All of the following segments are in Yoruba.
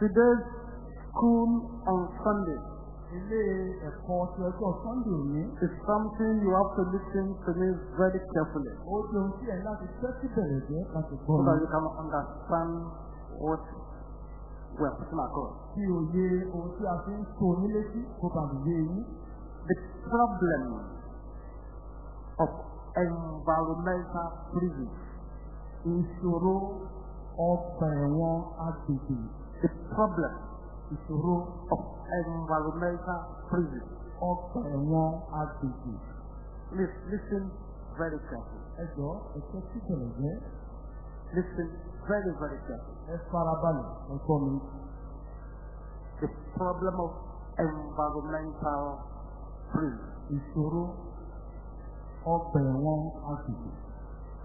Today's school on Sunday Ilé ẹ̀kọ́ ti ọjọ́ Sunday òní. is something you have to listen to me very carefully Ó jẹ́ ohun tí ẹ̀ láti tẹ́tí bẹ̀rẹ̀ jẹ́ láti gbọ́ so that you can understand what we are putting across. Kí òye ohun tí a fi ń tó ní létí kó bá lè yé yín. The problem of environmental prison, Ìṣòro ọgbà ẹ̀wọ̀n agbègbè. The problem Ìṣòro of environmental prison. ọgbà ẹ̀wọ̀n agbègbè. Please listen very carefully. Ẹ jọ ẹ tẹ́tí bẹ̀rẹ̀ jẹ́. Listen very, very carefully. Ẹ farabalẹ̀ ẹ gbọ́ mi. The problem of environmental prison. Ìṣòro ọgbà ẹ̀wọ̀n agbègbè.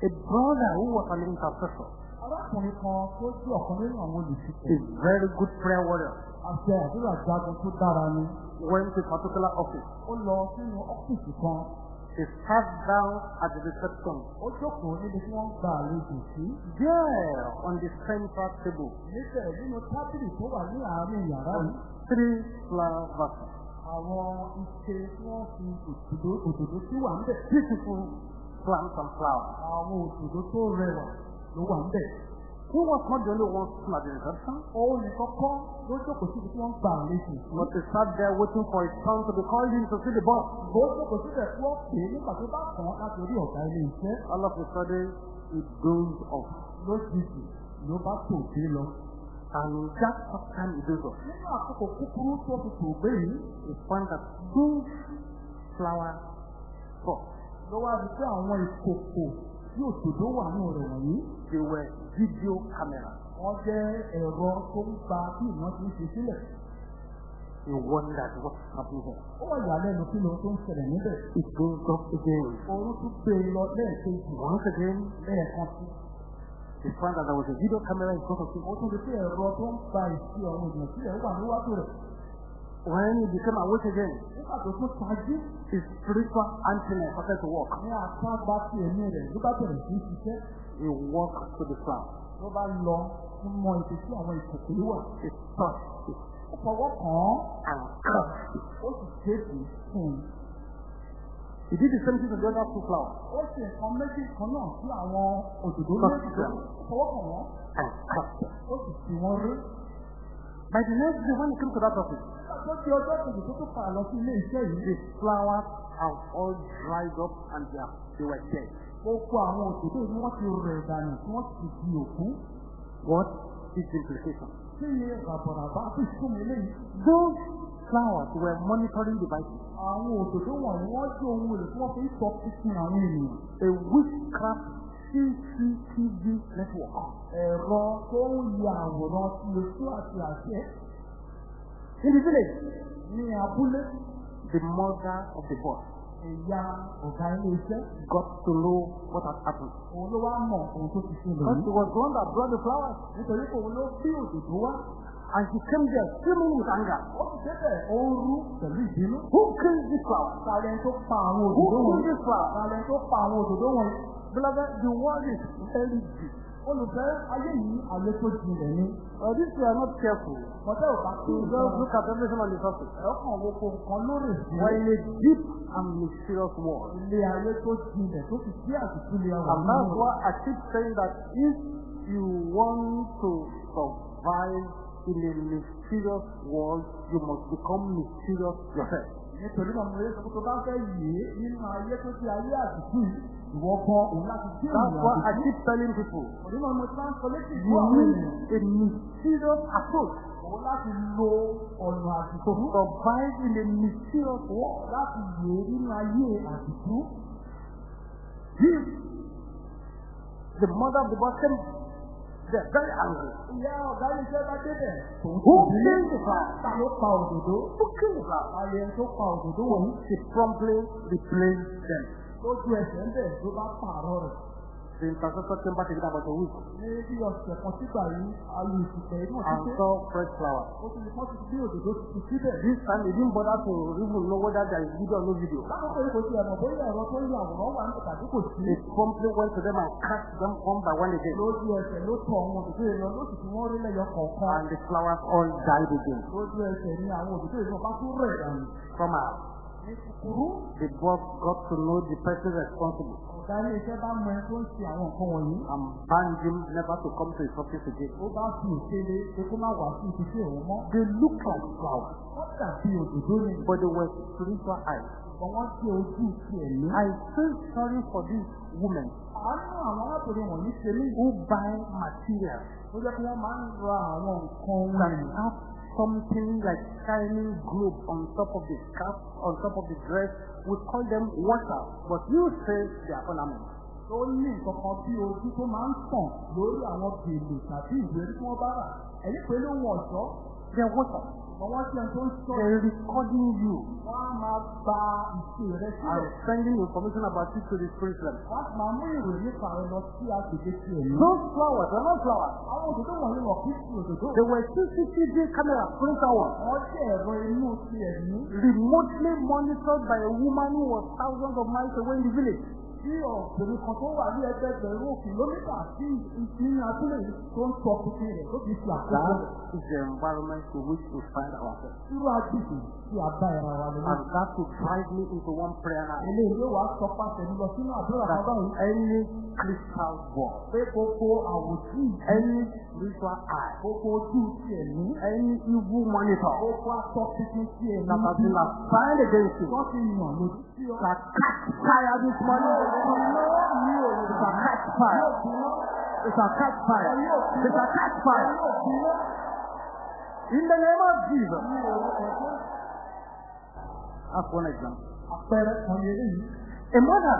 A brother who was an intercessor, Arákùnrin kan tó jẹ́ ọ̀kan nínú àwọn a olùṣètò. very good prayer warrior, Àṣẹ àdúrà jagun tó dára ni. went to particular office. Ó lọ sínú ọ́fíìsì kan. He sat down at the reception. Ó jókòó níbi tí wọ́n gba àlejò sí. There, on the central table, Níbẹ̀ nínú tábìlì tó wà ní àárín yàrá yìí. three flower vases. Àwọn ike tí wọ́n fi òdòdó tí wà ń bẹ̀. Beautiful plants and flowers. Àwọn òdòdó tó rẹwà ló wà ń bẹ̀. Not the only one sitting at the reception, Òun nìkan kọ́ ló jókòó síbi tí wọ́n àlejò sí. but he sat there waiting for his turn to be called in to see the boss. Bó jókòó síbẹ̀ tí wọ́n pè é nígbà tó bá kàn án láti orí ọ̀gá ilé iṣẹ́. All of a sudden, he dozed off. Lójijì ló bá tò dé lọ. And just what time he dozed off, Nínú àkókò kúkúrú tó fi tò gbé yìí, he found that those flower pots, ló wá rí pé àwọn ìkòkò tí òdòdó wà nínú rẹ̀ wọ̀nyí. they were video cameras. Wọ́n jẹ́ ẹ̀rọ tó ń gba bí ìwọ́n ti ń ṣe sílẹ̀. He wondered what's happening here. Ó wà ìyàlẹ́nu kí ló tó ń ṣẹlẹ̀ níbẹ̀. He dozed off again. Oorun tún gbé e lọ lẹ́ẹ̀kejì. Once again, Lẹ́ẹ̀kan sí. he found that there was a video camera in front of him. Ó tún rí pé ẹ̀rọ tó ń gba ìsí ọ̀run ìdìbò sílẹ̀ wà níwájú rẹ̀. When he became awake again, Nígbà tó tún tají, his spiritual antenna started to work. ní apá gba ti ẹ̀mí rẹ̀ ló bá bẹ̀rẹ̀ sí ṣiṣẹ́. He walked to the flower. Ló bá lọ fún mọ ibi tí àwọn ìkòkò yìí wà. He touched it Ó fọwọ́ kàn án, and crushed it. ó sì kéèkì fún un. He did the same thing to the other two flowers Ó ṣe nǹkan méjì kan náà sí àwọn òdòdó Touch méjì. them. Ó fọwọ́ kàn wọ́n, and crushed them. ó sì fi wọ́n rí. By the next day, when he came to that office, tó di ọjọ́ kejì tó tún padà sí ilé iṣẹ́ yìí. the flowers have all dried up and they, are, they were dead. Gbogbo àwọn òdòdó ni wọ́n ti rẹ̀ dànù tí wọ́n ti di òkú. What is the implication? Kí ni ràbọ̀ràbá fi fún mi léyìí? Those flowers were monitoring devices. Àwọn òdòdó wọ̀nyí wọ́n jẹ́ ohun èlò tí wọ́n fi ń sọ fífún àwọn ènìyàn. A witchcraft CCTV network. Ẹ̀rọ tó ń ya àwòrán tí oṣù àti àṣẹ In the village, ní abúlé the mother of the boss ẹ̀yà ọ̀gá ilé iṣẹ́. got to know what had happened. Òun ló wá mọ̀ ohun tó ti ṣe Because lòun. he was the one that brought the flowers. Nítorí pé òun ló bí òdòdó wá. And she came there screaming with anger. Ó ti débẹ̀ ń rú pẹ̀lú ìbínú. Who killed this flower? Talẹ̀ tó pa àwọn Who òdòdó killed wọ̀nyí. this flower? Talẹ̀ tó pa àwọn òdòdó wọ̀nyí. Beloved, the world is very deep. Olùfẹ́ ayé yìí tó jinlẹ̀ ni. If you are not careful, Mọ̀tẹ́ ò bá kí o just look at everything on the surface. Ẹ kàn wo kó nǹkan lórí in ìdílé. a deep and mysterious world. Ilé ayé tó jinlẹ̀ tó fi sí àtìkú ilé àwọn And that's why I keep saying that if you want to survive in a mysterious world, you must become mysterious yourself. Nítorí náà mo yẹ sọ pé tó bá fẹ́ yé nínú ayé tó ti ayé àtìkú yìí, ìwọ kan òun láti dé That's why I keep telling people, náà mo ti máa ń sọ létí ìlú you need a mysterious approach Òun láti lo ọ̀nà to àtìkú survive in a mysterious world. láti yé nínú ayé àtìkú. If the mother of the came, they're very angry. Ìyá ọ̀gá ilé iṣẹ́ bá débẹ̀. Who killed the flower? ta ló pa òdòdó. Who killed the flower? Ayẹ tó pa òdòdó wọ̀nyí. She promptly replaced them. Lójú ẹsẹ̀ ń bẹ̀ ló bá pààrọ̀ rẹ̀. The intercessor came back again about a week ní bí ọ̀sẹ̀ kan sígbà yìí alu ìsìnkẹ̀ inú and òṣìṣẹ́ saw fresh flowers. ó ti wọ́n ti gbé òdòdó tuntun síbẹ̀. This time he didn't bother to even know whether there is video or no video. lákòókò yìí kò tiẹ̀ mọ̀ bóyá ẹ̀rọ tó ń lo àwòrán wà ní tàbí kò sí. He promptly went to them and cast them one by one again. lójú ẹsẹ̀ ló tọ̀ wọn òdòdó yìí lọ lóṣù tí. And the flowers all died again. lójú ẹsẹ̀ ni àwọn òdòdó yìí bá tún rẹ̀ ní kúkúrú the boss got to know the person responsible ọ̀gá ilé iṣẹ́ bá mọ ẹni tó ń ṣe àwọn nǹkan wọ̀nyí. and banned him never to come to his office again. ó bá fi òkèlè pé kó má wá sí ibi tí òun mọ́. They look like flowers, wọ́n dàbí òdòdó ni but they were spiritual eyes. ojú ti. I feel sorry for these women àánú àwọn arábìnrin wọ̀nyí ṣe mí. who buy materials ó jẹ́ pé wọ́n máa ń ra àwọn nǹkan ohun that èlò. have something like shining globe on top of the scarf, on top of the dress. We call them water, but you say they are ornaments. tó ní nǹkan kan bí ojú tó máa ń tàn lórí àwọn gèlè tàbí ìwérí tí wọ́n bá rà. ẹ̀yìn ló wọ̀ ọ̀ṣọ́. They are water. They're recording you and sílẹ̀. sending information about you to the spirit realm. wọ́n á sì máa mú ìròyìn nípa rẹ lọ sí agbègbè ti ẹ̀mí. Those flowers are not flowers. They were CCTV spiritual inú ti ẹ̀mí. remotely monitored by a woman who was thousands of miles away in the village. Tí ọ̀gbìn kan tó wà ní ẹgbẹgbẹ̀rún kìlómítà sí ìpín abúlé tó ń sọ pípín rẹ̀ tó fi ṣe àkókò That is the environment in which we find ourselves. irú agbègbè tí a bá wa lọ́wọ́. And that will drive me into one prayer now. eléyìí ló wà á sọ pàṣẹ mi lọ sínú àdúrà kan That báyìí. any crystal ball, pé gbogbo àwòtí any spiritual eye, gbogbo ojú ti ẹ̀mí. any evil monitor gbogbo aṣọ pípín ti ẹ̀mí. been assigned against you, wọ́n ti yàn lójú fire this morning. It's a catch fire. It's a catch fire. It's a catch fire. In the name of Jesus. That's one example. A mother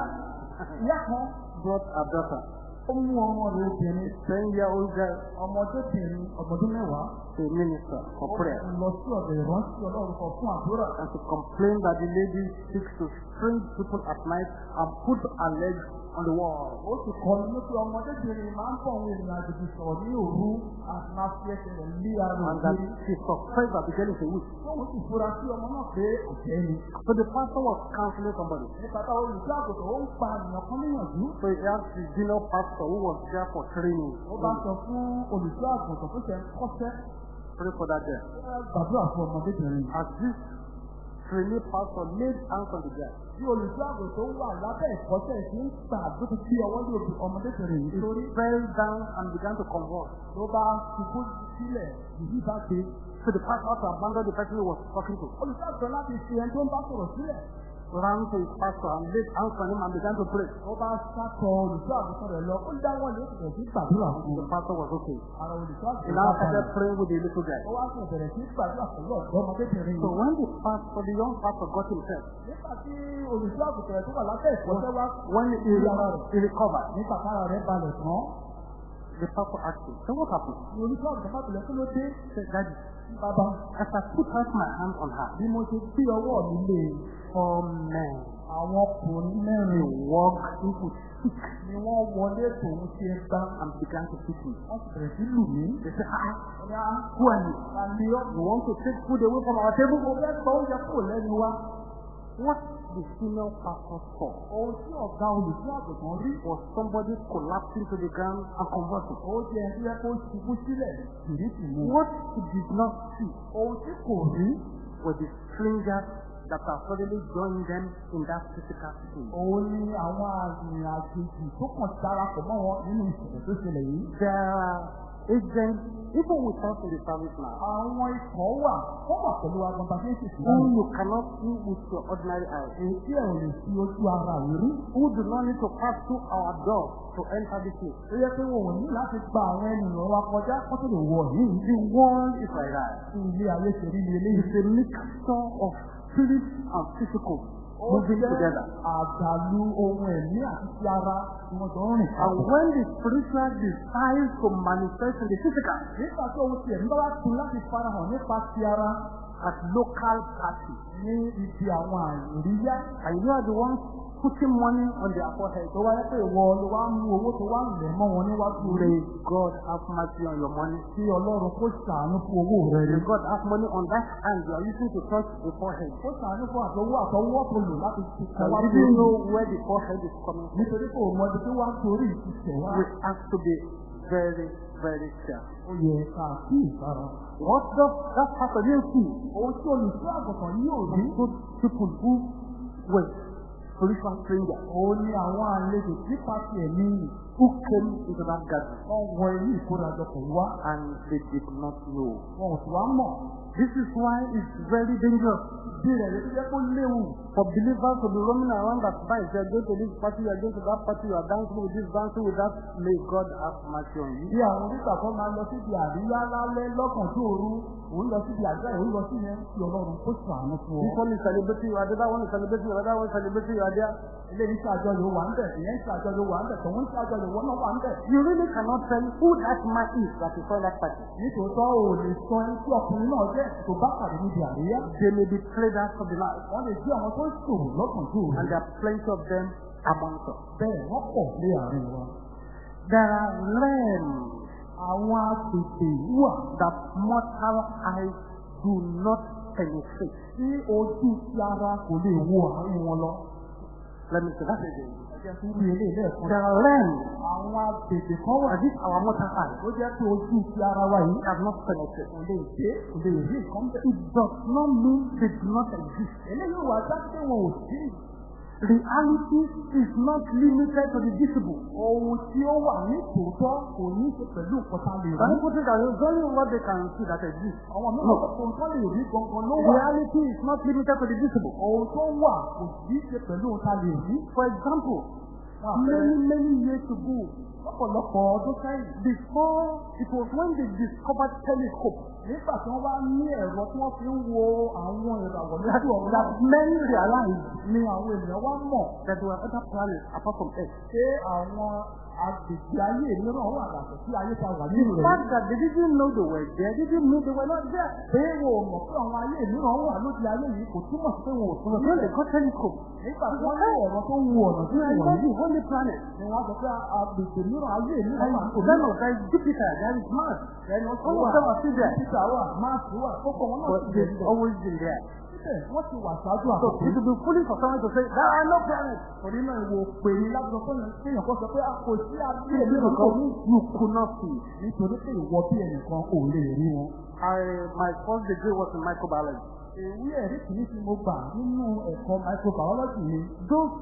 brought her daughter, ó mú ọmọ rẹ̀ obìnrin ten year old girl, ọmọdébìnrin ọmọdún mẹ́wàá. to minister for prayer. lọ sí ọ̀dọ̀ ìrántí ọlọ́run kan fún àdúrà. and to complain that the lady seeks to strange people at night and put her legs on the wall. ó sì kọ́ ni wípé ọmọdébìnrin máa ń bọ̀ àwọn ènìyàn àjèjì sọ̀rọ̀ ní òru àti máa fi ẹsẹ̀ rẹ̀ lé ara And that she suspects that the girl is a witch. tóun sì fura sí ọmọ náà pé ọ̀jẹ́ ni. So the pastor was counseling somebody. nípa táwọn olùṣọ́ àgùntàn ó ń pa ènìyàn kan níyànjú. So he asked the junior pastor who was there for training. ó bá sọ fún olùṣọ́ àgùntàn tó ṣe ń kọ́ṣẹ́ Pray for that girl. "Ẹ gbàdúrà fún ọmọdébìnrin. As this trainee pastor laid hands on the girl, bí olùṣọ́ àgùntàn wà lábẹ́ ìkọ́ṣẹ́ ìṣe ń gbà tó ti gbé ọwọ́ lé obì- ọmọdébìnrin yìí he fell down and began to convulse. ló bá ṣubú sílẹ̀ yìí bá gbé. So the pastor had to abandon the person he was talking to, olùṣọ́ àgùntàn láti ṣe ẹni tó ń bá sọ̀rọ̀ sílẹ̀. Ran to his pastor and laid hands on him and began to pray. ó bá sátọ olùṣọ́ àgùntàn rẹ̀ lọ ó lé òkùnkùn sí gbàdúrà fún The un. pastor was okay. ara olùṣọ́ He now started praying with the little guy. ó wá sí ìbẹ̀rẹ̀ sí gbàdúrà pẹ̀lú ọ̀dọ́ ọmọdébìnrin So when the pastor, the young pastor got himself, nígbà tí olùṣọ́ àgùntàn rẹ̀ tó wà lábẹ́ ìkọ́ṣẹ́ wá when he, he recovered, nígbà tára rẹ̀ balẹ̀ tán the pastor asked him, so what happened? olùṣọ́ àgùntàn kí ló dé He said, Daddy, bàbá as I put out my hand on her, bí mo ṣe gbé ọwọ́ mi lé e, four men àwọn ọkùnrin mẹ́rin walked into sick ni wọ́n wọlé tòun ṣe ń and began to beat me. wọ́n sì bẹ̀rẹ̀ sí lù mí. They said, ah, ọ̀rẹ́ á are you? àmì ọ́ You want to take food away from our table? mo fẹ́ gbọ́ oúnjẹ kúrò lẹ́nu wa. What the senior pastor saw ohun tí ọ̀gá olùṣọ́ àgùntàn rí was somebody collapsing to the ground and convulsing. ó jẹ́ ẹni tó yẹ kó ṣubú sílẹ̀. What he did not see ohun tí kò rí were the strangers that are suddenly joining them in that physical scene. òun ni àwọn àrùn àjèjì tó kàn darapọ̀ mọ́ wọn nínú ìṣẹ̀lẹ̀ tó ṣẹlẹ̀ yìí. There are agents, even with us in the service now, àwọn ikọ̀ wà wọ́n wà pẹ̀lú agbọ̀nba tí ń ṣèṣì who náà. you cannot see with your ordinary eyes, èyí tí ẹ̀ ò lè fi ojú ara rẹ̀ rí. who do not need to pass through our door to enter this place. ó yẹ pé wọn ò ní láti gba àwọn ènìyàn wa kọjá kó tó lè wọ yìí. The world is like that. ilé ayé ṣe rí ni eléyìí. It's a mixture of spirit and physical moving together. àdàlù ohun ẹ̀mí àti ti ara tí wọ́n jọ ń rìn. And when the spiritual decides to manifest in the physical, nígbà tí ohun ti ẹ̀mí bá wá tún láti farahàn nípa ti ara at local parties. ní ibi àwọn àríyá And you are the ones putting money on their forehead. tó wáyé pé ìwọ ló wá mú owó tó wá lẹ̀ mọ́ wọn níwájú rẹ̀ God have mercy on your money. kí ọlọ́run kó ṣàánú fún owó rẹ̀ rí. God have money on that hand you are using to touch the forehead. kó ṣàánú fún àtọwọ́ àtọwọ́ tó lò láti fi kọ́ wá And sí did you know where the forehead is coming from? nítorí pé òun ọdún tó wá ń torí ìṣiṣẹ́ wá We have to be very, very careful. ó yẹ ká kí ìsára. What does that pastor didn't see? ohun tí olùṣọ́ àgùntàn yóò rí people who were spiritual strangers òun ni àwọn àlejò tí pàṣẹ ẹ̀mí who came into that garden wọn wọ ilé ìkórajọpọ̀ wá and they did not know. wọn ò sì wá mọ̀ This is why it's very dangerous bí rẹ̀ ló jẹ́ kó léwu for believers to be roaming around as spies. You are going to this party, you are going to that party, you are dancing with this, dancing with that. May God have mercy on you. bí àwọn onígbà kan máa lọ síbi àríyá lálẹ́ lọ́kàn tó òru òun lọ síbi àgbà òun lọ sí yẹn kí ọlọ́run kó ṣàánú fún This ọ. one is celebrating, you are there, that one is celebrating, you are that one is celebrating, you are there. Eléyìí ṣàjọyọ̀ wà ń bẹ̀ ìyẹn ṣàjọyọ̀ wà ń bẹ̀ tòun ṣàjọyọ̀ wọ́n náà wà ń bẹ̀. You really cannot tell who that man is that is on that party. nítòótọ́ ò lè sọ ẹni tí ọkùnrin náà jẹ́ tó bá pàdé níbi àríyá. They may be traders of the life. wọ́n lè jẹ́ àwọn tó ń ṣòwò lọ́kàn tó. And there are plenty of them among us. bẹ́ẹ̀ wọ́n pọ̀ lé àárín wa. There are realms àwọn agbègbè wà that mortal eyes do not penetrate. tí ojú ti ara kò lè wo àárín wọn lọ. Me say that again. ẹ̀jẹ̀ tó eléyìí lẹ́ẹ̀kan. There are realms àwọn agbègbè kan wà this our mortal eyes ó jẹ́ pé ojú ti ara wa yìí have not penetrated. kò lè dé kò lè rí. It does not mean they do not exist. eléyìí wà jáde wọn ò sí. Reality is not limited to the visible. ohun tí ó wà ní tòótọ́ kò ní ṣe pẹ̀lú nǹkan tá a lè rí. people think that it's only what they can see that exists. àwọn ohun tó lè rí gangan ló wà. Reality is not limited to the visible. ohun tó wà kò sí ṣe pẹ̀lú ohun tá a lè rí. For example, Fún àpẹẹrẹ, many, many years ago, lọ́pọ̀lọpọ̀ ọdún sẹ́yìn before it was when they discovered telescope nígbà tí wọ́n bá ní ẹ̀rọ tí wọ́n fi ń wo àwọn ìràwọ̀ that, lójú ọ̀run that men realized ni àwọn ènìyàn wá mọ̀ that there were other planets apart from Earth. pé àwọn agbègbè ayé mìíràn wà yàtọ̀ sí ayé ta wà nínú rẹ̀. fact that they didn't know they were there, they didn't know they were not there. pé wọn ò mọ̀ pé àwọn ayé mìíràn wà lójú ayé yìí kò túmọ̀ sí pé wọn ò túmọ̀ sí they got telescope. nígbà tí wọ́n ní ẹ̀rọ tó wo ọ̀nà tí They wọ́n know wọ̀nyí the holy planet. ni wọ́n sọ pé agbègbè mìíràn ayé mìíràn wà kò mìíràn. there is Jupiter, there is Mars. ẹni wọ́n All wà títà wà máàsì wà kókó wọn náà ti they've bẹ̀rẹ̀ always been there. síbẹ̀ wọ́n ti wà ṣáájú So àkókò it would be foolish for someone to say, there are no planets. torí náà ìwò pè ní lábùsọ fún yẹn kéèyàn kọ́ sọ pé a kò sí abúlé kò because ní you could not see nítorí pé ìwọ bí ẹnìkan kò lè rí wọn. I, my first degree was in microbiology. èyí ẹ̀rí kìíní tí mo gbà nínú ẹ̀kọ́ microbiology ni Those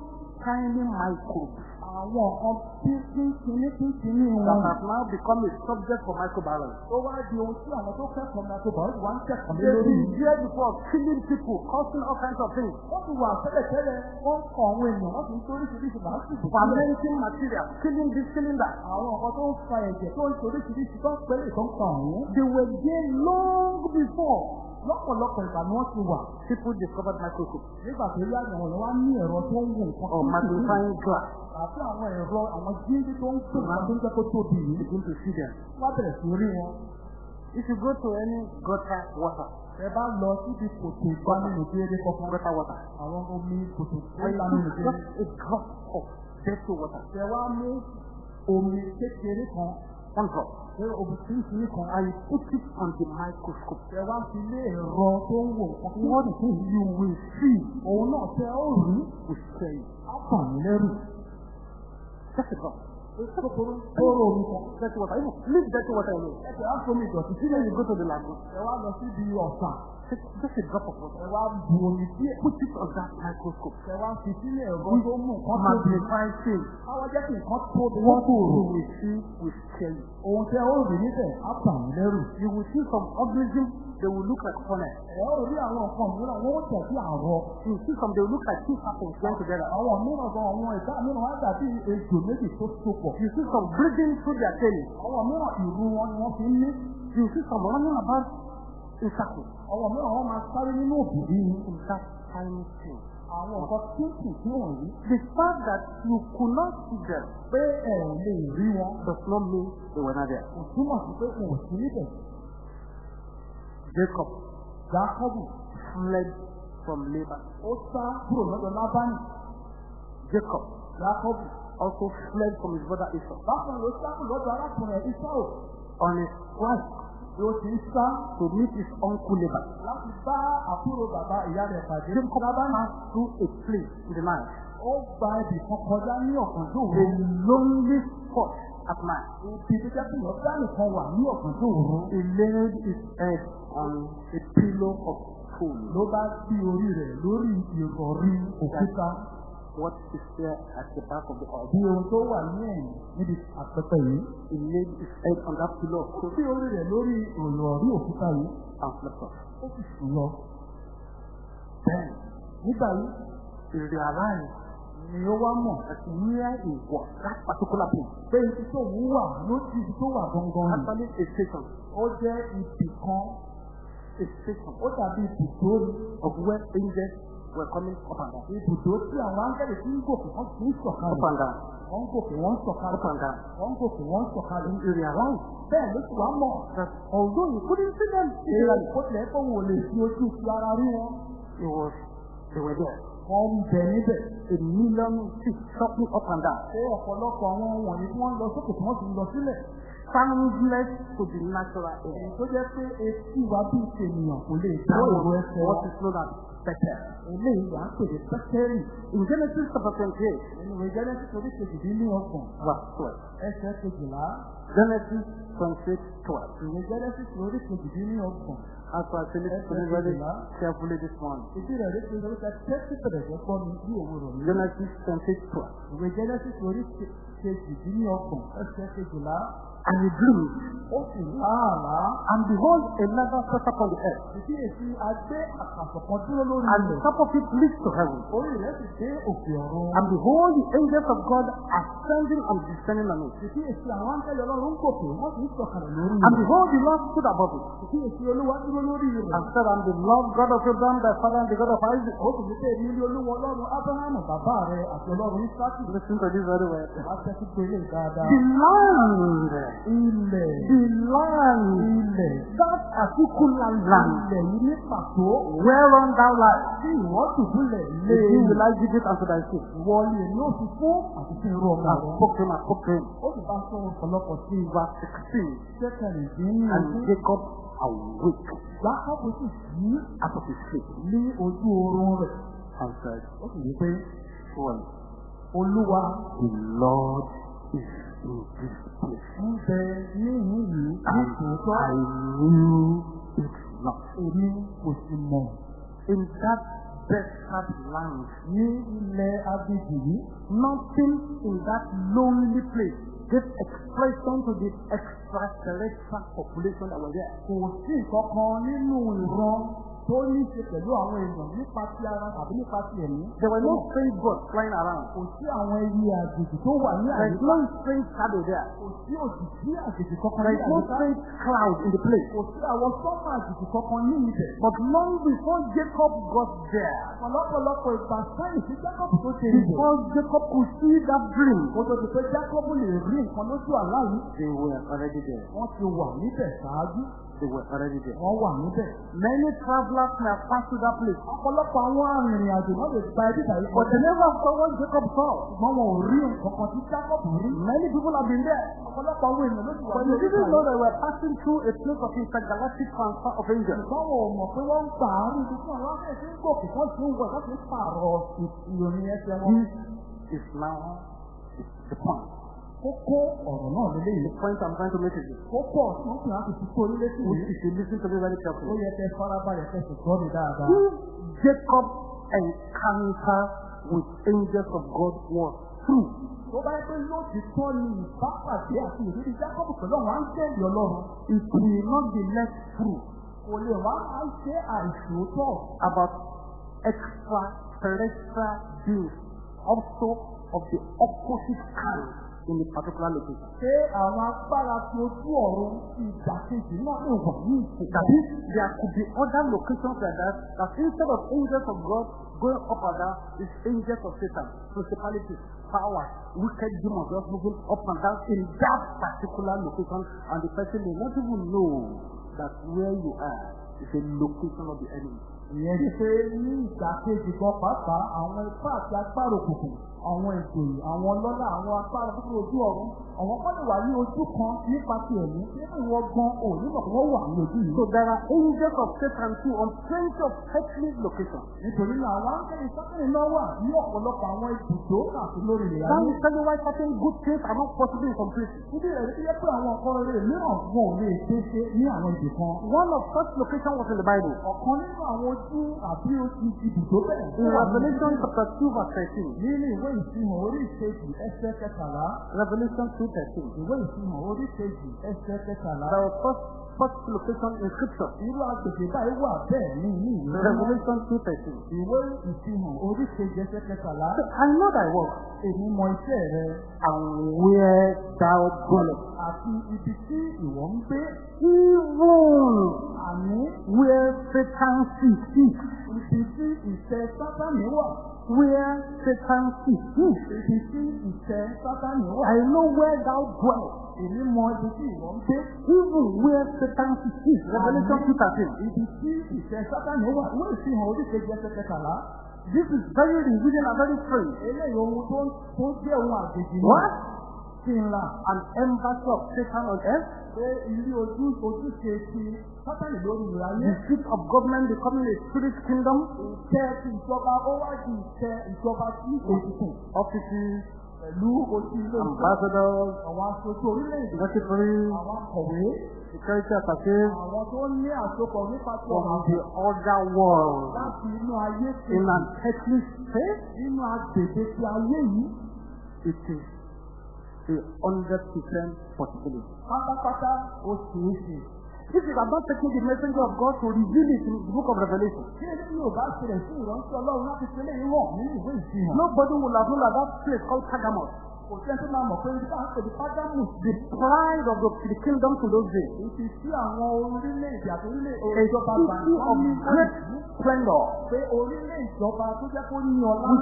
tiny microbes àwọn nǹkan pínpín kìíní pínpín ní that wọn. have now become a subject for microbiology. ó wá di ohun tí àwọn tó kẹ́kọ̀ọ́ microbiology wá ń kẹ́kọ̀ọ́ lé lórí. been there before, killing people, causing all kinds of things. wọ́n ti wà tẹ́lẹ̀tẹ́lẹ̀ wọ́n ń kọ àwọn èèyàn wọ́n ti ń toríṣiríṣi làásìkò. Fermenting material, killing this, killing that. àwọn nǹkan tó ń fa ẹ̀jẹ̀ tó ń toríṣiríṣi tó ń pẹ́lẹ̀ tó ń fa ọ̀hún. They were there long before lọ́pọ̀lọpọ̀ ìgbà ni wọ́n ti wà. people discovered microscope nígbà tó yá àwọn wá ní ẹ̀rọ tó ń wò nǹkan or tó magnifying glass. àti àwọn ẹ̀rọ àwọn jíjí tó ń tò máa tó ń jẹ́ kó tóbi yìí. Begin to see them. wọ́n bẹ̀rẹ̀ sí rí wọn. If you go to any gutter water, ẹ bá lọ síbi kòtò ìgbanilu déédéé kọ̀ọ̀kan. gutter water, àwọn omi kòtò déédéé. just a drop of dirty water, ẹ wá mú omi kékeré kan one drop, ṣé omi kíríkìrí kan and you put it on the microscope. ẹ wá fi lé ẹ̀rọ tó ń wò nǹkan What you will see òun náà tẹ ó rí will scare you. àpàmì lẹ́rù. A drop. kókóró kóró omi kan. You know, leave dirty water alone. ẹ tẹ̀ á fomi ìdọ̀tí See sílẹ̀ you go to the lagoon. ẹ wá lọ síbi ọ̀sà. Just, just a drop of water. Put it on that microscope. ẹ wá fi. Magnify things. Àwọn jẹ́ What you will see will scare you. You will see some organisms, they will look like funnel. Ẹ ó. You see some, they will look like two serpents joined together. Àwọn mìíràn. You see some breathing through their tail. Àwọn mìíràn ìrù wọn. You see some running about in circles. Àwọn mìíràn wọ́n máa sáré nínú òbí. In that tiny thing. Àwọn nǹkan kínkìnkí wọ̀nyí The fact that you could not see them pé ẹ̀ lè rí wọn. does not mean they were not there. Kò túmọ̀ sí pé kò sí níbẹ̀. Jacob Jákọ́bù fled from Laban. ó sá kúrò lọ́dọ̀ Lábánì. Jacob Jákọ́bù also fled from his brother Esau. bákan ló sá kúrò lọ́dọ̀ arákùnrin Ísáò. On his quest Bí ó ti ń sá to meet his uncle Laban. láti bá àbúrò bàbá ìyá rẹ̀ pàdé. Jacob Lábánì passed through a place in the night, ó gba ibì kan kọjá ní ọ̀kànjọ́ a lonely spot at night. Ibi tó jẹ́ pé ọ̀gá nìkan wà ní ọ̀kànjọ́ òru. He laid his head on a pillow of stone. Ló bá gbé orí rẹ̀ lórí ìrọ̀rí òkúta. What is there at the back of the Bí altar? ohun tó wà ní ẹ̀yìn níbi àpẹpẹ yìí. He laid his head on that pillow Ó gbé orí rẹ̀ lórí ìrọ̀rí òkúta yìí. and slept off. Ó sì sùn lọ. Then Nígbà yìí he realized ni ó wá mọ̀ where he was, that particular place, pé ibi tó wù wà ló ti ibi tó wà gangan ni. actually a station, Ó jẹ́ ibì kan, a station ó dàbí ibùdó of where angels were coming up and down, Ibùdó tí àwọn áńgẹ́lì tí ń gòkè wọ́n ti ń up sọ̀kalẹ̀. and down, Wọ́n gòkè wọ́n ń up sọ̀kalẹ̀. and down. Wọ́n gòkè wọ́n sọ̀kalẹ̀. He realized Bẹ́ẹ̀ ló sì wá mọ̀. although he couldn't see them physically, ó tilẹ̀ pé òun ò lè fi ojú fi ara rí wọn? he was, they were there. Wọ́n ń bẹ níbẹ̀. A million feet shopping up and down, Ṣé ọ̀pọ̀lọpọ̀ àwọn wọ̀nyí tí wọ́n lọ sókè tí wọ́n ń lọ sílẹ̀? soundless to the natural Èyí ear. tó jẹ́ pé etí wa bí ìṣènìyàn kò lè dá òru ẹsẹ̀ wa. what is known as Bethel. Eléyìí là ń pè ní pẹ́tẹ́rì. In Genesis chapter 28, Nínú ìwé Jẹ́nẹ́sì orí kejìdínlẹ́ ọgbọ̀n verse 12. ẹsẹ̀ kejìlá. Genesis 28, 12. Ìwé Jẹ́nẹ́sì orí kejìdínlẹ́ ọgbọ̀n. As I this to very carefully this morning. Ìdí rẹ̀ lépe lórí ká tẹ́tí bẹ̀rẹ̀ jẹ́ gbọ́ mi bí òwúrọ̀ mi. Genesis 28, 12. Ìwé Jẹ́nẹ́sì orí kejìlá. And he dreamed, and behold, a leather set upon the earth, and the top of it leads to heaven. And behold, the angels of God ascending and descending on it. And behold, the Lord stood above it, and said, I'm the Lord God of Abraham, thy father, and the God of Isaac. Listen to this very well. The land, Ilẹ̀ the land, ilẹ̀ that particular land, ilẹ̀ yìí ní pàtó whereon thou liest, tí ìwọ́n dùbúlẹ̀ lé the king will I give it unto thy ìwọ lè ní òsì fún àti fún irú ọmọ rẹ̀. to spoke to him. Ó sì bá sọ ọ̀pọ̀lọpọ̀ sí i. Verse 16. Sẹ́kẹ̀rìndínlẹ́ And ọdún. Jacob awake Jákọ́bù sì sí sleep ní ojú oorun rẹ̀. and said, Ó sì wí pé Surely Olúwa the Lord is in this place. ń bẹ níhìn yìí ní And tòótọ́. I knew it not. Èmi kò sì mọ̀. In that desert land, Ní ilẹ̀ agbègbè yìí, nothing in that lonely place gave expression to the extraterrestrial population that were there. kò sí nǹkan kan nínú ìran tó ní ṣe pẹ̀lú àwọn èèyàn nípa ti ara tàbí nípa ti ẹ̀mí. There were no strange gods flying around. Kò sí àwọn ẹyẹ àjèjì tó wà ní There is àyíká. no strange shadow there. Kò sí òjìjí àjèjì kankan There ní is no àyíká. strange cloud in the place. Kò sí àwọn sọ́mà àjèjì kankan ní ibẹ̀. But long before Jacob got there, Ọ̀pọ̀lọpọ̀ ìgbà sẹ́yìn sí Jacob tó ṣe ibẹ̀. before Jacob could see that dream, Kò tó di pé Jacob lè rí nǹkan lójú àlá yìí. they were already there. Wọ́n ti wà níbẹ̀ ṣáájú. They were already there. Wọ́n wà níbẹ̀. Many travelers may have passed through that place, Ọ̀pọ̀lọpọ̀ àwọn arìnrìn àjò wọ́n lè gba ẹbí tàbí but they never saw what Jacob saw. Ṣùgbọ́n wọn ò rí nǹkan kan tí Jacob rí. Many people have been there, Ọ̀pọ̀lọpọ̀ àwọn èèyàn ló ti wà but they didn't know they were passing through a place of intergalactic transfer of angels. Ṣùgbọ́n wọn ò mọ̀ pé wọ́n ń rí ibi tí àwọn akẹ́kọ̀ọ́ ti ń gòkè wọ́n ti ń wọ̀ láti pààrọ̀ ìròyìn ẹsẹ̀ wọn. This is now the point. Kókó ọ̀rọ̀ náà lélẹ́yìí. The point I'm trying to make is this. Kókó ọ̀sán fi hàn fi tó orílẹ̀ sí If yìí. you listen to me very Ó carefully. yẹ kẹ́ farabalẹ̀ kẹ́ sì gbọ́ mi dáadáa. If Jacob encounter with angels of God was true, Tó bá yẹ pé lóòtítọ́ ni ìbápàdé àti ìrírí Jacob pẹ̀lú àwọn áńgẹ́lì Ọlọ́run. it will not be less true Kò lè wá ṣe àìṣòótọ́ about extraterrestrial beings also of the opposite kind in a particular location. pé àwọn agbára tí ojú ọ̀run ti ìdàkejì náà lè wà ní That ìṣèjọba. is, there could be other locations like that, that instead of angels of God going up and down, it's angels of Satan, principalities, powers, wicked demons just moving up and down in that particular location, and the person may not even know that where you are It's a location of the enemy. ìyẹn ni pé ní ìdàkejì kan pàápàá àwọn ipá àti agbára òkùnkùn àwọn ìjòyè àwọn ọlọ́lá àwọn agbára fún ojú ọ̀run àwọn kan lè wà ní ojú kan nípa ti ẹ̀mí nínú ìwọ gan ò nígbà tí wọ́n wà ní ojú yìí. So there are angels of Satan too on plenty of earthly locations. nítorí náà àwọn áńgẹ́lì sátẹ́nì náà wà ní ọ̀pọ̀lọpọ̀ àwọn ibùdó àti lórí ilẹ̀ ayé. tell you why certain good things are not possible in some places. Ibi rẹ̀ ti yẹ pé àwọn nǹkan rere mìíràn wọn ò lè ṣe é ṣe ní àwọn ibì kan. One of such locations was in the Bible. ọ̀kan nínú àwọn ojú àbí ojú ibùdó bẹ̀rẹ̀. In Revelation chapter 2 verse 13. nínú ìwé ìfihàn orí ìkejì ẹsẹ̀ kẹtàlá. Revelation 2 13. ìwé ìfihàn orí ìkejì ẹsẹ̀ kẹtàlá. Was first, first location in scripture. irú agbègbè báyìí wà bẹ́ẹ̀ ní ní ìwé. Revelation 2 13. ìwé ìfihàn orí ìkejì ẹsẹ̀ kẹtàlá. I know thy work èmi mọ iṣẹ́ rẹ and where thou dwellest. àti ibi tí ìwọ ń gbé. Even àní where Satan sits. ibi tí ìtẹ́ sátánì wà. Where Satan sits. wà. I know where thou dwellest. Èmi mọ ibi tí ìwọ ń gbé. Even where Satan sits. Revelation 2 13. ibi tí ìtẹ́ sátánì wà. ìwé ìfihàn orí ìkejì ẹsẹ̀ kẹtàlá. This is very revealing and very strange. eléyìí ohun tó tó jẹ́ ohun àjèjì ni. What? kí n la. An embassy of Satan on earth? pé ilé ojú ojúṣe ti sátánì lórí The ìráyé. seat of government becoming a spirit kingdom? ìtẹ́ ti ìjọba ó wá di ìtẹ́ ìjọba sí òkùnkùn. Offices, pẹ̀lú ojú ilé ìjọba. ambassadors, àwọn aṣojú orílẹ̀-èdè. secretaries, àwọn akọ̀wé. security associates àwọn tó ní àsopọ̀ nípa tí from ọ̀rọ̀ the other world láti inú ayé ti in an earthly state? nínú agbègbè ti ayé yìí. It is a hundred percent possibility. pátápátá ó ṣeé ṣe. If you are not taking the messenger of God to reveal it in the book of Revelation, nobody will have known that that place called Pergamos, the pride of the, the kingdom to those days, a city of great splendor. With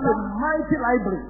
a mighty library.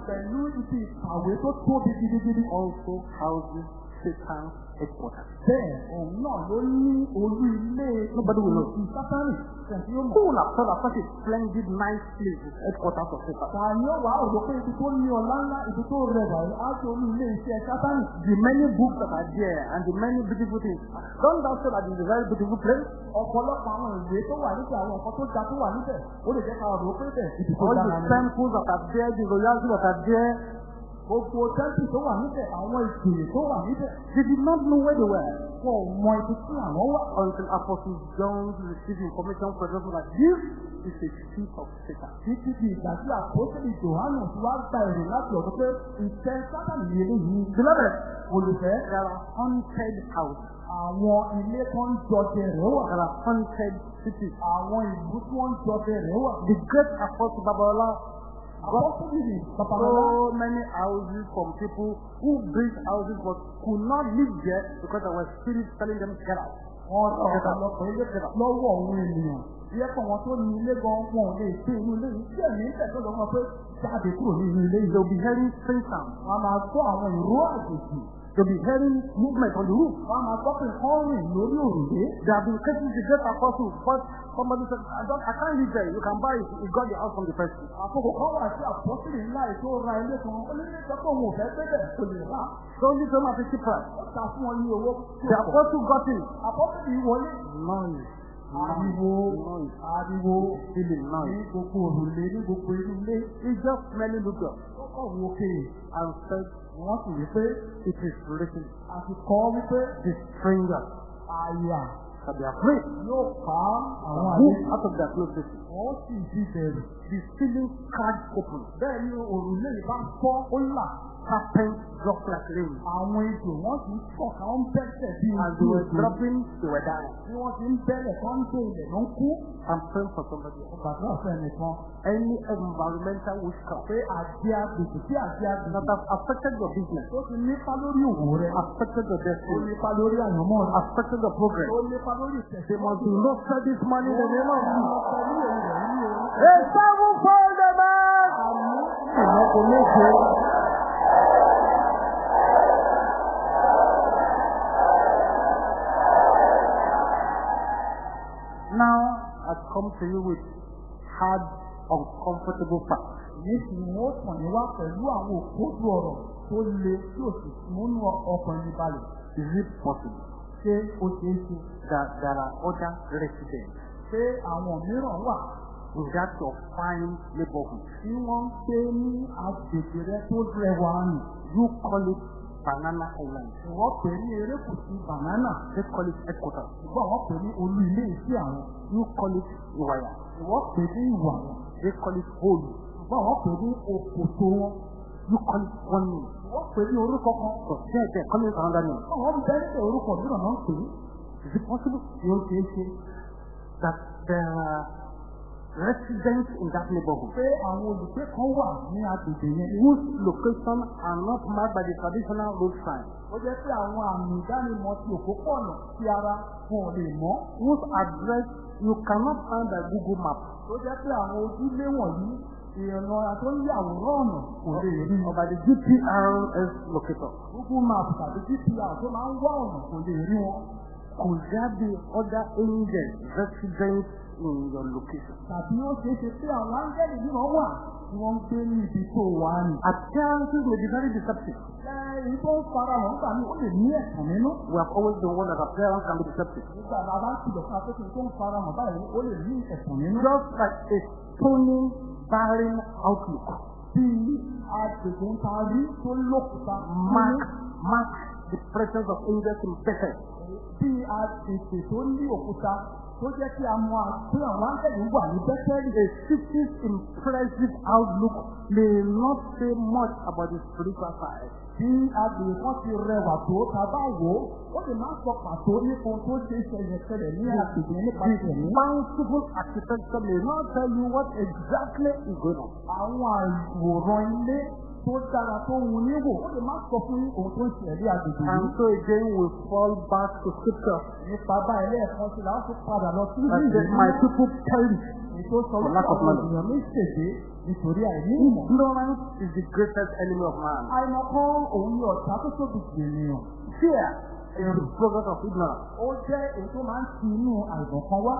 Also houses Satan's headquarters. Bẹ́ẹ̀ òun náà ló ní olú ilé Nobody will know. sátánì ó Who mọ̀. will have thought that such a splendid, nice place is headquarters of Satan? Tàní ó wà òjò pé ibi tó ní ọlá ńlá ibi tó rẹwà á tó olú ilé iṣẹ́ sátánì. The many books that are there and the many beautiful things. Don't thou say that it is a very beautiful place? Ọ̀pọ̀lọpọ̀ àwọn ìwé tó wà níbẹ̀ àwọn nǹkan tó ga tó wà níbẹ̀ ó lè jẹ́ ká ọ̀rọ̀ pé bẹ̀ All the temples that are there, the royalty that are there, Gbogbo tẹ́ǹtì tó wà níbẹ̀ àwọn ìjòyè tó wà níbẹ̀ they did not know where they were wọn mọ ibi tí àwọn wà. until Apostle John received information from them that this is a seat of Satan. Títí di ìgbà tí àpótẹ́lì Jòhánù ti wá gba èrè láti ọ̀dọ̀ pé ìtẹ́ sátánì yìí eléyìí. Beloved, Olùfẹ́ there are haunted houses. àwọn ilé kan jọjẹ rẹ̀ wà. There are haunted cities. Àwọn ìlú tí wọ́n jọjẹ rẹ̀ wà. The great apostle Babalola Babalọ́lá so many houses from people who built houses but could not live there because there were spirits telling them to get out. wọn rọ lọ́wọ́ òun ènìyàn. Kan wọn tó ní ilé gan wọn ò lè gbé inú ilé yìí. Bí ẹ̀mí ń tẹ̀sán lọ́wọ́ pé jáde kúrò nínú ilé yìí. They'll be hearing sounds. Wọ́n máa gbọ́ àwọn ìró àjèjì. They'll be hearing movement on the roof. Wọ́n máa gbọ́ pé nǹkan rìn lórí òrùlé. There have been cases the great apostles, but somebody said, I, don't, I can't live there. You can buy it. He got the house from the person. Àkókò kan wà sí àpọ́sílì ńlá ètò ra ilé kan. Onílé sọ pé òun ò fẹ́ gbé bẹ̀ kò lè rà. So only them at 50 price. Ó ta fún wọn ní owó. The apostle got in. Àpọ́sílì wọlé. Noise. Ariwo. Ariwo. Feeling Ní noise. gbogbo òrùlé ní gbogbo inú ilé. He just merely looked up Ó kọ̀ wo kéè. and said, Wọ́n sì rí pé It is written, àti kọ́ wípé the stranger àyà be afraid. yóò pa àwọn àlejò. out of their closet. Wọ́n sì di bẹ̀rù. The ceiling cracked open. Bẹ́ẹ̀ ni òrùlé yìí bá fọ́ ó là. Serpents dropped like rain. Àwọn ejò wọ́n ń tọ̀ka ó ń bẹ́sẹ̀ bí As they were dropping, they were dying. Bí wọ́n ti ń bẹ́lẹ̀ tó ń dé ilẹ̀ ló ń kú. I'm praying for somebody. Gbàdúrà fún ẹnìkan. Any environmental witchcraft Pé àjẹ agbègbè àjẹ that agbègbè has affected your business, tó ti nípa lórí òwò rẹ̀. affected your Ó destiny, nípa lórí àyànmọ́ rẹ̀. affected your progress. Ó nípa lórí They ìtẹ̀síwájú. must be lifted this morning in the name of Jesus. Pẹ̀lú èyí rẹ̀ ní orí. A sevenfold man. Àmì ìlọ́po méje. Now I come to you with hard, uncomfortable facts. nísìnyí wọ́n tàn yín wá pẹ̀lú àwọn òkúdu ọ̀rọ̀ tó le tí ò sì múnú ọkàn yín balẹ̀. Is it possible ṣé ó that there are other residents pé àwọn mìíràn wà in that your fine neighborhood? tí wọ́n ń gbé ní agbègbè rẹ tó rẹwà nù. You call it Banana Island. ìwọ́ pè ní erékùsù banana They call it headquarters. ṣùgbọ́n wọ́n pè ní olú ilé iṣẹ́ àwọn. You call it Iwaya. ìwọ́ pè ní ìwà wọn They call it Holu. ṣùgbọ́n wọ́n pè ní òkòtò wọn. You call it one name. ìwọ́ pè ní orúkọ kan. There, call it another name. wọ́n bẹ́ẹ̀ ní orúkọ mìíràn náà pè é. Is it possible ó ṣeé ṣe that there are residents in that neighborhood pé àwọn olùgbé kan wà ní agbègbè yẹn. whose location are not marked by the traditional road sign, ó jẹ́ pé àwọn àmì ìdánimọ̀ ti òpópọ̀nà tí ara ò lè mọ́. whose address you cannot find by Google Map ó jẹ́ pé àwọn ojúlé wọ̀nyí ìrànlọ́ra tó ń yàwòrán ọ̀nà kò lè rí by the GPRS locator. Google Map tàbí GPR tó máa ń wá ọ̀nà kò lè rí wọn. Could there be other angels residents in your location? tàbí ó ṣeé ṣe pé àwọn áńgẹ́lì mìíràn wà tí wọ́n ń gbé ní ibi tó wà ní. Appearances may be very deceptive. èyí tó ń fara hàn gbà mí ó lè ní ẹ̀sán nínú. We have always been warned that appearance can be deceptive. nígbà tá a bá ń kìlọ̀ fún afẹ́fẹ́ tó ń fara hàn báyìí ó lè ní ẹ̀sán nínú. Just like a stony, barren outlook. bí agbègbè ń ta rí tó lókùúta Mark, mark the presence of angels in Bethel. bí agbègbè tó ní òkúta tó jẹ́ kí a mọ pé àwọn áńgẹ́lì wà ní bẹ́tẹ́lì. A city's impressive outlook may not say much about the spiritual side. bí agbègbè kan ti rẹwà tó ta bá wò ó ó lè má sọ pàtó nípa ohun tó ṣe é ṣẹlẹ̀ ní agbègbè nípa The tẹ̀mí. bountiful architecture may not tell you what exactly is going on. àwọn àwòrán ilé tó dára tó wù ní wò ó lè má sọ fún ohun tó ń ṣẹlẹ̀ ní agbègbè And yìí. so again we fall back to scripture. nípa báyìí lẹ́ẹ̀kan sí la ó tún padà lọ sí ìlú says, my people perish. tó sọ wípé àwọn ènìyàn mi ṣègbé nítorí àìní ìmọ̀. Ignorance is the greatest enemy of man. àìmọ̀kan òun ni ọ̀tá tó tóbi jù ènìyàn. Fear is the progress of ignorance. ó jẹ́ èyí tó máa ń ti inú àìmọ̀kan wá.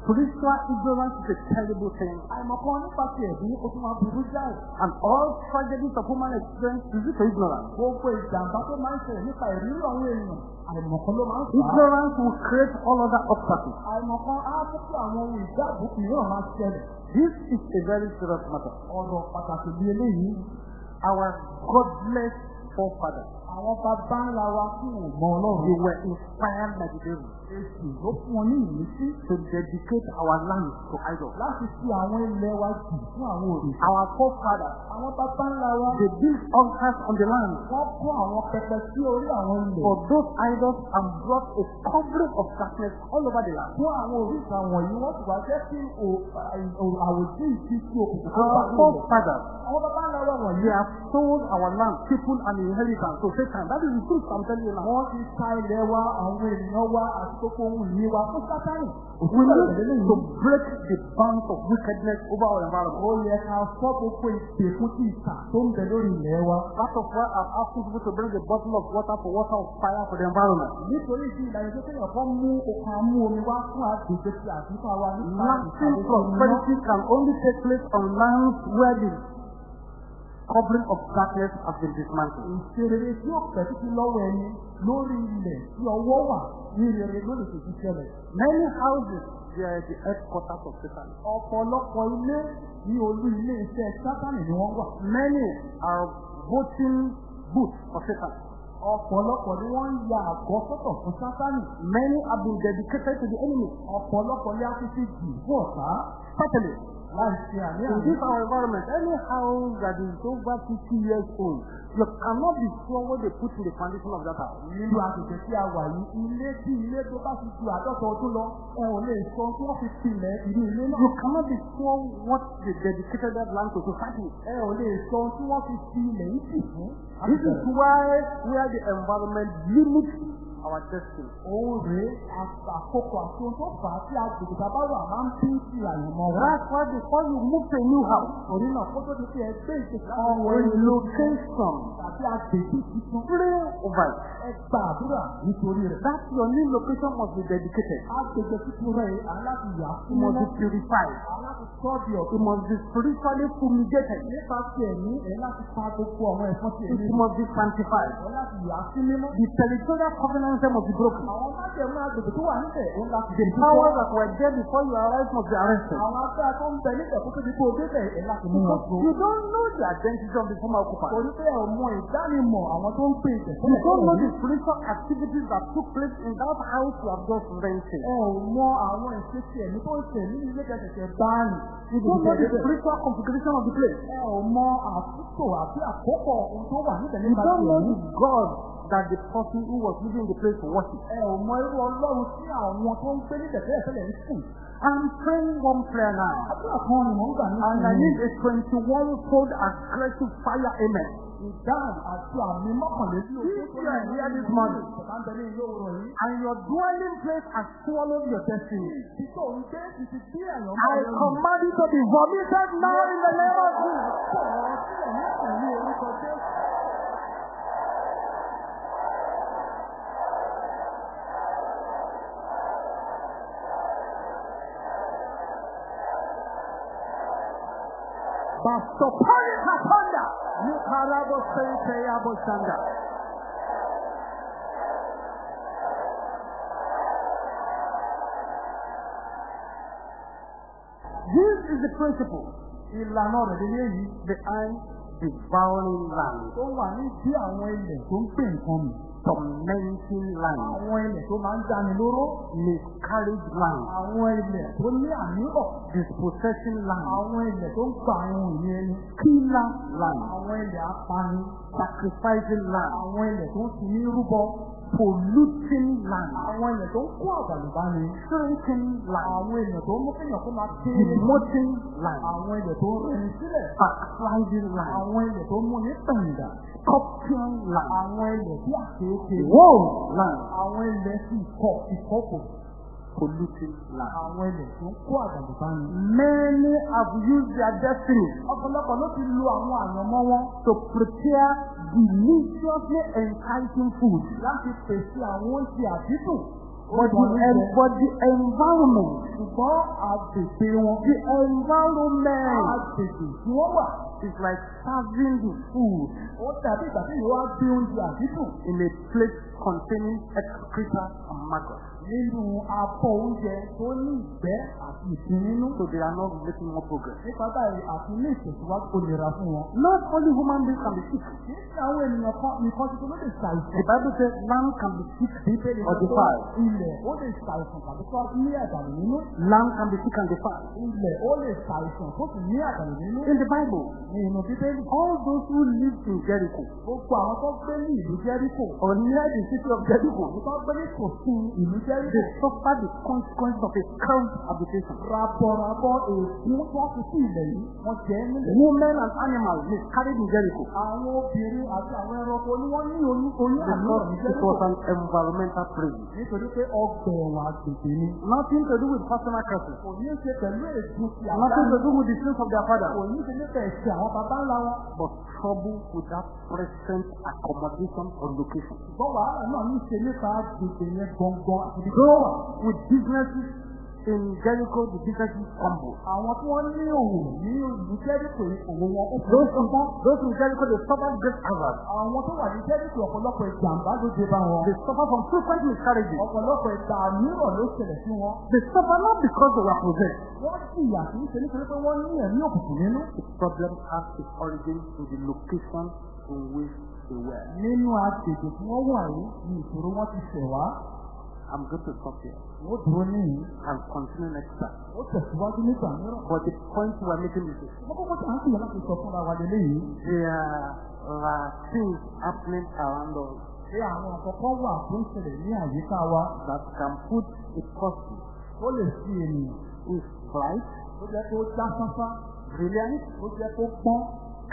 Spiritual ignorance is a terrible thing. àìmọ̀kan nípa ti ẹ̀bí ó tún máa burú jáì. And all tragedies of human experience is due to ignorance. gbogbo ìjàmbá tó máa ń ṣẹlẹ̀ nípa ìrírí àwọn èèyàn àìmọ̀kan ló máa ń fà á. Ignorance will create all other obstacles. àìmọ̀kan á mú kí àwọn ohun ìdáàbò mìíràn máa ṣẹlẹ̀. This is a very serious matter. ọ̀rọ̀ pàtàkì bí eléyìí Our godless forefathers, àwọn bàbá ńlá wa kí wò mọ ọlọ́run. they were inspired by the devil èsì ló fún wọn ní ìmísí to dedicate our land to idols. láti fi àwọn ilẹ̀ wa jù fún àwọn òrìṣà. Our forefathers, àwọn bàbá ńlá wa they built altars on the land wọ́n kọ́ àwọn pẹpẹ sí orí àwọn ilẹ̀. for those idols and brought a covering of darkness all over the land. fún àwọn òrìṣà wọ̀nyí wọ́n sì wá jẹ́ sí òkùnkùn tó bá Our forefathers, àwọn bàbá ńlá wa wọ̀nyí they have sold our land, people, and inheritance Satan. That is the truth I'm telling you now. wọ́n ti ta ilẹ̀ wa àwọn ènìyàn wa gbogbo ohun ìní wa fún sátánì. We need to break the bonds of wickedness over our environment. ó yẹ ká fọ́ gbogbo ìpè fún ti ìta tó ń bẹ lórí ilẹ̀ wa. That of why I'm asking people to bring a bottle of water for water of fire for the environment. nítorí ìdí ìlànà tó kéèyàn kan mú okun amú omi wá fún àgbègbè tí àtúntò wa nípa ìpàdé prosperity can only take place on lands where the covering of darkness has been dismantled. Many houses, they are the headquarters of Satan. Many are voting booths for Satan. ọ̀pọ̀lọpọ̀ ni wọ́n ya àgọ́ sọ́tọ̀ fún sátánì. Many have been dedicated to the enemy. ọ̀pọ̀lọpọ̀ ni a ti fi jù fún ọ̀tá Certainly, in this our environment, any house that is over 50 years old, you cannot be sure what they put in the foundation of that house. nínú agbègbè tí a wà yìí ilé tí ilé tó bá ti ju àádọ́ta ọdún lọ ẹ ò lè sọ tí wọ́n fi pilẹ̀ ìlú ilé náà. You cannot be sure what they dedicated that land to society. ẹ ò lè sọ tí wọ́n fi pilẹ̀ yìí sì fún. This is why where the environment limits our destiny. Òun rèé àkókò àti ohun tó fà á tí agbègbè tá a bá wà máa ń bí sí àyànmọ́ wa. That's why before you move to a new house, Torí náà kó tó di pé ẹ gbé ìgbésẹ̀ or láti wọ a inú location, tàbí agbègbè tuntun. pray over it. Ẹ gba àdúrà nítorí rẹ̀. That your new location must be dedicated. Agbègbè tuntun rẹ̀ aláti yà It fún must be purified. Aláti sọ́ di It ọ̀tún. must be spiritually fumigated. Nípa ti ẹ̀mí ẹ̀ láti pa gbogbo àwọn ẹ̀fọn ti ẹ̀mí. It must be sanctified. Ẹ̀ láti yà sí mímọ́. The territorial covenants must be broken. Àwọn májèmú agbègbè tó wà níbẹ̀ ó láti The powers that were there before you arrived must be arrested. Àwọn agbára tó ń bẹ níbẹ̀ kó tó di pé o débẹ̀ ẹ̀ láti mú wọn Because tó. you don't know the identity of the former occupier. Torí pé ẹ̀ mọ ìdánimọ̀ àwọn tó ń pè é You don't know the spiritual activities that took place in that house you have just rented. Ẹ ò mọ àwọn ìṣesí ẹ̀mí tó ń ṣe ní ilé kẹsẹ̀kẹ̀ báyìí. You don't know the spiritual configuration of the place. Ẹ ò mọ àtúntò àbí àkópọ̀ ohun tó wà níbẹ̀ You don't know the God that the person who was living in the place worship. Ẹ ò mọ irú ọlọ́run tí àwọn tó ń gbé níbẹ̀ tẹ́lẹ̀ tẹ́lẹ̀ ń sùn. I'm praying one prayer now. Àdúrà kan ni mò ń gbà ní And I need a 21 fold aggressive fire amen. Ìdáhùn àti àmì mọ́kànlélí ogún If you are here this morning ní and your dwelling place has swallowed your destiny, I command it to be vomited now in the name of Jesus. Bastopari Kapanda. Yukarabo Sente Yabo Shanda. This is the principle Ìlànà rẹ̀ lélẹ́ yìí behind devouring land, tó wà ní bí àwọn ilẹ̀ tó ń pè nǹkan mì. Tormenting land, Àwọn ilẹ̀ tó máa ń dáni lóró. miscarriage land, Àwọn ilẹ̀ tó ní àníbọ̀. dispossessing land, Àwọn ilẹ̀ tó ń pa àwọn ìní ẹni. killer land, Àwọn ilẹ̀ apani. sacrificing land, Àwọn ilẹ̀ tó ń fi ní rúbọ. Polluting land, Àwọn ilẹ̀ tó ń kó àbàlùbáni. shrinking land, Àwọn ilẹ̀ tó ń mú kéèyàn kó máa ké. demoting land, Àwọn ilẹ̀ tó ń rẹni sílẹ̀. backsliding land, Àwọn ilẹ̀ tó ń mú ní pẹ̀ǹdà. scorpion land, Àwọn ilẹ̀ tí àkéèké. worm land, Àwọn ilẹ̀ tí ìkọ̀ ìkọ̀kò. Polluting land. Àwọn ilẹ̀ tó ń kó àbàlùbáni. Many have used their destiny Ọ̀pọ̀lọpọ̀ ló ti lo àwọn àyànmọ́ wọn to prepare deliciously enticing food. láti pèsè àwọn oúnjẹ àdídùn. But the, but the environment, ṣùgbọ́n àgbègbè wọn. the environment Àgbègbè tí wọ́n wà. is like serving the food Ó dàbí ìgbà tí ìwọ́n á gbé oúnjẹ àdídùn in a plate containing excreta and maggots. Nínú abọ́ oúnjẹ tó ní ìgbẹ́ àti ìsìn nínú. So they are not making more progress. Nípa báyìí àti ní ìtẹ̀síwájú kò lè ra fún wọn. Not only human beings can be sick. Kì í ṣe àwọn ènìyàn kan nìkan tuntun ló lè ṣàìsàn. The Bible says land can be sick Bíbélì or sọ ilẹ̀ ó lè ṣàìsàn tàbí tó ní àdàlù nínú. Land can be sick and defiled. Ilẹ̀ ó lè ṣàìsàn tó sì ní àdàlù nínú. In the Bible, Ní inú Bíbélì. all those who lived in Jericho Gbogbo àwọn tó gbé ní ìlú Jẹ́ríkò. or near the city of Jericho, Àwọn tó gbé ní tòsí ìlú Jẹ́ríkò. They suffered the consequence of a current habitation. Rabọ̀rabọ̀ ègún tó fi sí ilẹ̀ yìí, wọ́n jẹ́ nílẹ̀. Women and animals miscarried in Jericho Àwọn obìnrin àti àwọn ẹranko ni wọ́n ní oyún oyún because ní it Jẹ́ríkò. was an environmental prison. Nítorí pé ọgbà ẹ̀wọ̀n àgbègbè ni. Nothing to do with personal curses. Kò ní ṣe pẹ̀lú ègún ti Nothing to do with the sins of their father. Kò ní ṣe nípa ẹ̀ṣẹ̀ àwọn bàbá ńlá wọn. But trouble with that present accommodation or location. Ṣùgbọ́n wàhálà náà ní ṣe nípa àgbègbè yẹn gbọ̀ngàn àti wà. with businesses in Jericho, the businesses crumbled. Àwọn tí wọ́n ní òwò ní ìlú yìí, òwò wọn ó Those in, those in Jericho, they suffered great hazard. Àwọn tó wà ní Jẹ́ríkò ọ̀pọ̀lọpọ̀ ìjàmbá ló dé bá wọn. They suffered from frequent miscarriages. Ọ̀pọ̀lọpọ̀ ìgbà mìíràn ló ṣẹlẹ̀ sí wọn. They suffered not because they were possessed. Wọ́n jìyà kì í ṣe nítorí pé wọ́n ní ẹ̀mí òkùnkùn nínú. The problem has its origin in the location in which they were. Nínú agbègbè tí wọ́n wà yìí ni ìṣòro wọn ti ṣẹ̀ wá. I'm going to stop here Wọ́n dúró níyìn. and continue next time. Ó tẹ̀síwájú nígbà mìíràn. But the point we're making is. Mo kọ́kọ́ tí à ń sèyàn láti sọ fúnra wa lélẹ́ yìí. There are things happening around us Ṣé àwọn àkọ́kọ́ wà tó ń ṣẹlẹ̀ ní àyíká wa? that can put a person Ó lè fi ènìyàn. who is bright, Ó jẹ́ kó já sánsá. brilliant, Ó jẹ́ kó pọ́n.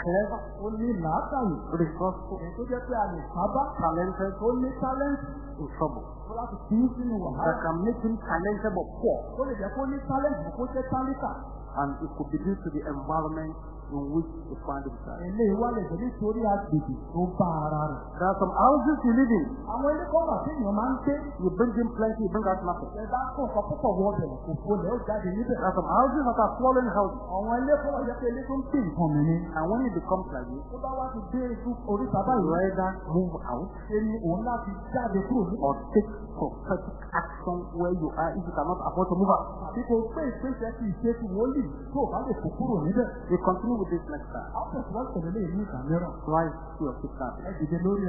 Clever, ó ní làákàyè. resourceful, Èyí tó jẹ́ pé a lè sábà. talented, Ó ní tálẹ́ǹtì. in trouble. Ó láti fi í sínú That wàhálà. can make him talented but poor. Ó lè jẹ́ kó ní tálẹ́ǹtì kó jẹ́ tálíkà. And it could be due to the environment in which he found himself. Eléyìí wá lè jẹ́ nítorí agbègbè tó bá ara rẹ̀. There are some houses you live in. Àwọn ilé kan wà tí èèyàn máa ń gbé. You bring in plenty, you bring out nothing. Ẹ bá kó nǹkan púpọ̀ wọ ọbẹ̀ kò folẹ̀ ó jáde níbẹ̀. There are some houses that are swallowing houses. Àwọn ilé kan wà jẹ́ ilé tó ń pè nǹkan mi ni. And when it becomes like this, Tó bá wá ti dé ikú oríta you báyìí. either move out Ṣé ni òun láti jáde kúrò níbẹ̀? or take prophetic action where you are if you cannot afford to move out. Àbí kò pé ìpèsè ti ìṣètò wòlíì tó bá lè kó kúrò níbẹ̀. We continue with this next time. Àwọn tẹ̀síwájú pẹ̀lú ilé ìlú ìgbà mìíràn. Rise to your feet. Ẹ dìde lórí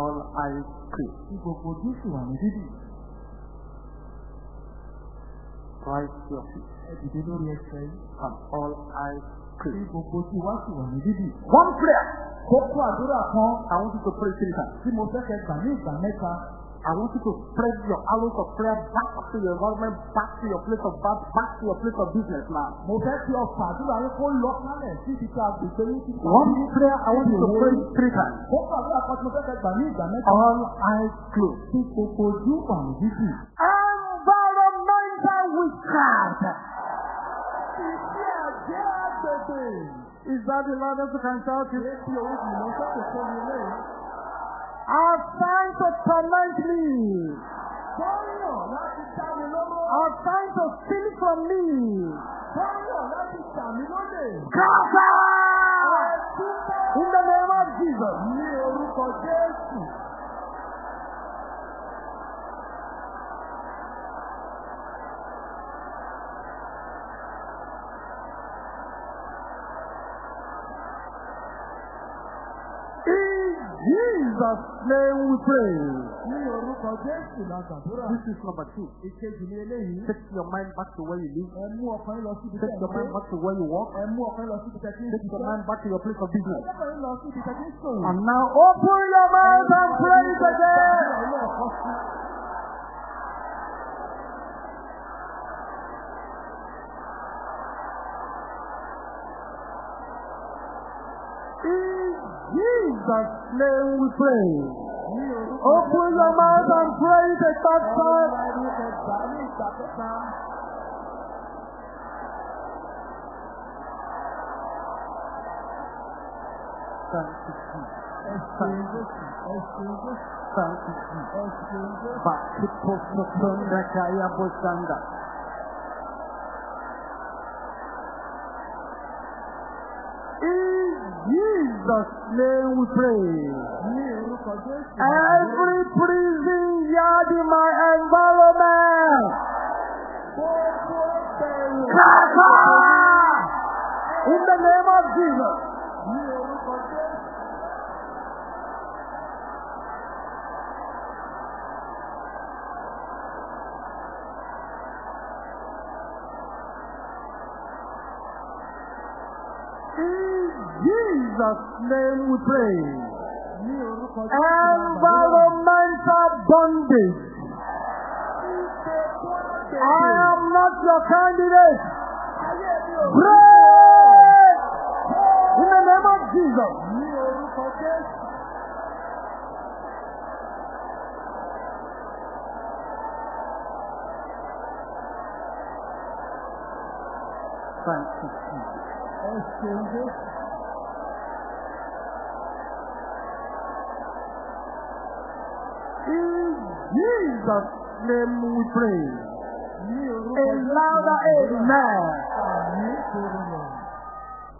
all eyes. Tí gbogbo ojú sì wà ní dídì. Rise to your feet. Dìde lórí ẹsẹ̀. And all eyes closed. gbogbo ojú wa sì wà ní dídì. One prayer. Kókó àdúrà kan I want you to pray three times. tí mo fẹ́ kẹ́ gbà ní ìgbà. I want you to spread your arrows of prayer back to your environment, back to your place of birth, back to your place of business now. Mo fẹ́ kí ọkọ̀ àdúrà yín kó lọ kálẹ̀ sí yín ti pa. One prayer, I want you to pray three times. Kókó àdúrà kan tí mo fẹ́ kẹ́ gbà ní ìgbà mẹ́ta. All eyes closed. Tí gbogbo ojú ní dídì. Environmental witchcraft. Ìṣe àjẹ́ àgbègbè. Is that the loudest you can shout it? Èsì òun kì í sọ́kè sómi ilé. Assigned to torment me. Bọ́yọ̀ láti mi to steal from me. Bọ́yọ̀ láti tà mí lólè. Scatter! Ẹ̀dúpẹ́. In the name of Jesus. Ní orúkọ Jésù. Jesus' name we pray. Ní orúkọ Jésù la gbàdúrà. This is number two. Ìkejì ni eléyìí. Take your mind back to where you live. Ẹ mú ọkàn yín lọ síbi Take your mind back to where you walk. Ẹ mú ọkàn yín lọ síbi tẹ̀sí ń Take your mind back to your place of business. Ọkàn yín lọ síbi tẹ̀sí ń sòrò. And now open your mouth and pray it again. Ilé ẹ̀kọ́ sí. In Jesus' name we pray. Open your mouth and pray a third time. Thank you, Jesus. Thank you, Jesus. Ẹ̀sìn Jésù. Bakipokosonda kaya bosanda. Jesus' name we pray. Every prison yard in my environment. Scatter! In the name of Jesus. Jesus' name we pray. Environmental bondage. I am not your candidate. Break! In the name of Jesus. Thank you, Jesus' name we pray. A louder amen.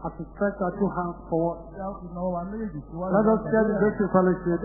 As we stretch our two hands forward, let us share the grace fellowship.